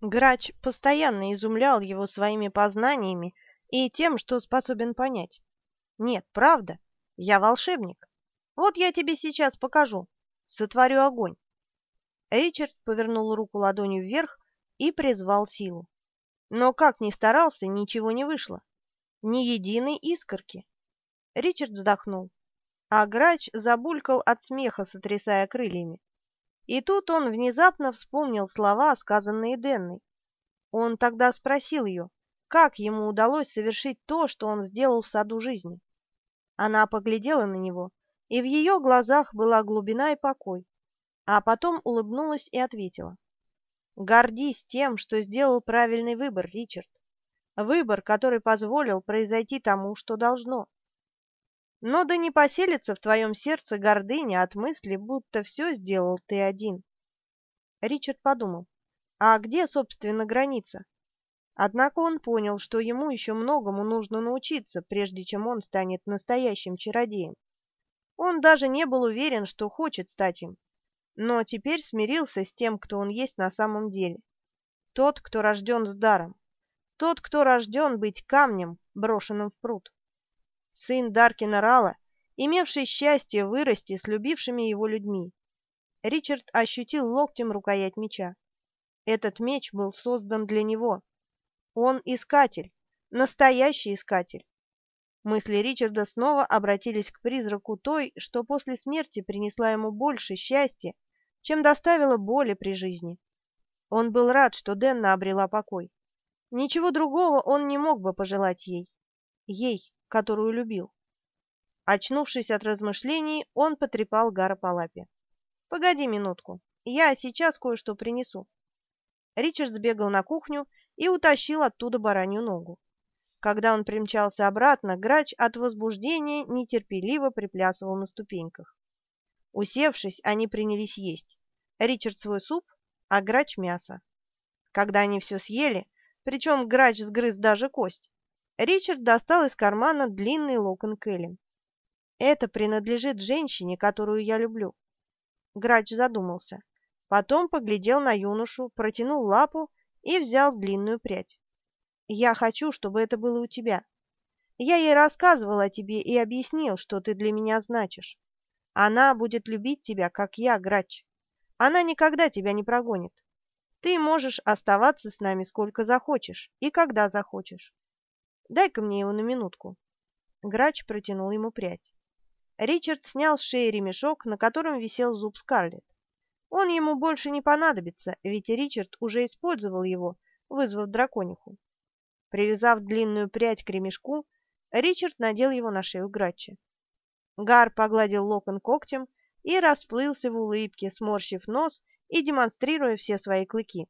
Грач постоянно изумлял его своими познаниями и тем, что способен понять. Нет, правда, я волшебник. Вот я тебе сейчас покажу. Сотворю огонь. Ричард повернул руку ладонью вверх и призвал силу. Но как ни старался, ничего не вышло. Ни единой искорки. Ричард вздохнул, а грач забулькал от смеха, сотрясая крыльями. И тут он внезапно вспомнил слова, сказанные Денной. Он тогда спросил ее, как ему удалось совершить то, что он сделал в саду жизни. Она поглядела на него, и в ее глазах была глубина и покой, а потом улыбнулась и ответила. «Гордись тем, что сделал правильный выбор, Ричард. Выбор, который позволил произойти тому, что должно. Но да не поселится в твоем сердце гордыня от мысли, будто все сделал ты один». Ричард подумал, а где, собственно, граница? Однако он понял, что ему еще многому нужно научиться, прежде чем он станет настоящим чародеем. Он даже не был уверен, что хочет стать им, но теперь смирился с тем, кто он есть на самом деле. Тот, кто рожден с даром. Тот, кто рожден быть камнем, брошенным в пруд. Сын Даркина Рала, имевший счастье вырасти с любившими его людьми. Ричард ощутил локтем рукоять меча. Этот меч был создан для него. Он искатель, настоящий искатель. Мысли Ричарда снова обратились к призраку той, что после смерти принесла ему больше счастья, чем доставила боли при жизни. Он был рад, что Денна обрела покой. Ничего другого он не мог бы пожелать ей. Ей, которую любил. Очнувшись от размышлений, он потрепал Гара по лапе. «Погоди минутку, я сейчас кое-что принесу». Ричард сбегал на кухню и утащил оттуда баранью ногу. Когда он примчался обратно, грач от возбуждения нетерпеливо приплясывал на ступеньках. Усевшись, они принялись есть. Ричард свой суп, а грач мясо. Когда они все съели, причем грач сгрыз даже кость, Ричард достал из кармана длинный локон Кэлен. «Это принадлежит женщине, которую я люблю». Грач задумался. Потом поглядел на юношу, протянул лапу и взял длинную прядь. «Я хочу, чтобы это было у тебя. Я ей рассказывал о тебе и объяснил, что ты для меня значишь. Она будет любить тебя, как я, Грач. Она никогда тебя не прогонит. Ты можешь оставаться с нами сколько захочешь и когда захочешь. Дай-ка мне его на минутку». Грач протянул ему прядь. Ричард снял с шеи ремешок, на котором висел зуб Скарлетт. Он ему больше не понадобится, ведь Ричард уже использовал его, вызвав дракониху. Привязав длинную прядь к ремешку, Ричард надел его на шею Грачи. Гар погладил локон когтем и расплылся в улыбке, сморщив нос и демонстрируя все свои клыки.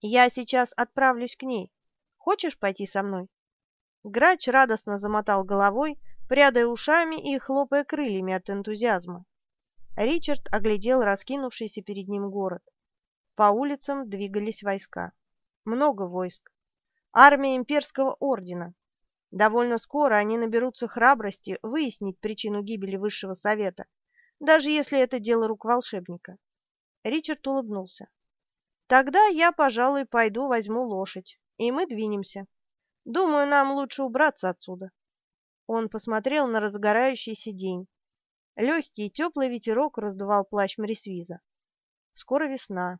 «Я сейчас отправлюсь к ней. Хочешь пойти со мной?» Грач радостно замотал головой, прядая ушами и хлопая крыльями от энтузиазма. Ричард оглядел раскинувшийся перед ним город. По улицам двигались войска. Много войск. Армия имперского ордена. Довольно скоро они наберутся храбрости выяснить причину гибели Высшего Совета, даже если это дело рук волшебника. Ричард улыбнулся. «Тогда я, пожалуй, пойду возьму лошадь, и мы двинемся. Думаю, нам лучше убраться отсюда». Он посмотрел на разгорающийся день. Легкий и теплый ветерок раздувал плащ Мрисвиза. Скоро весна.